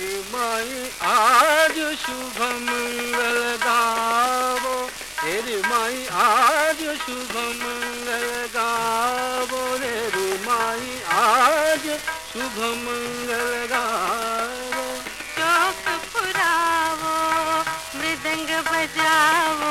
माई आज शुभ मंगल गावो। हेरि माई आज शुभ मंगल गावो। गा माई आज शुभ मंगल गावो। चौक पुरावो मृदंग बजा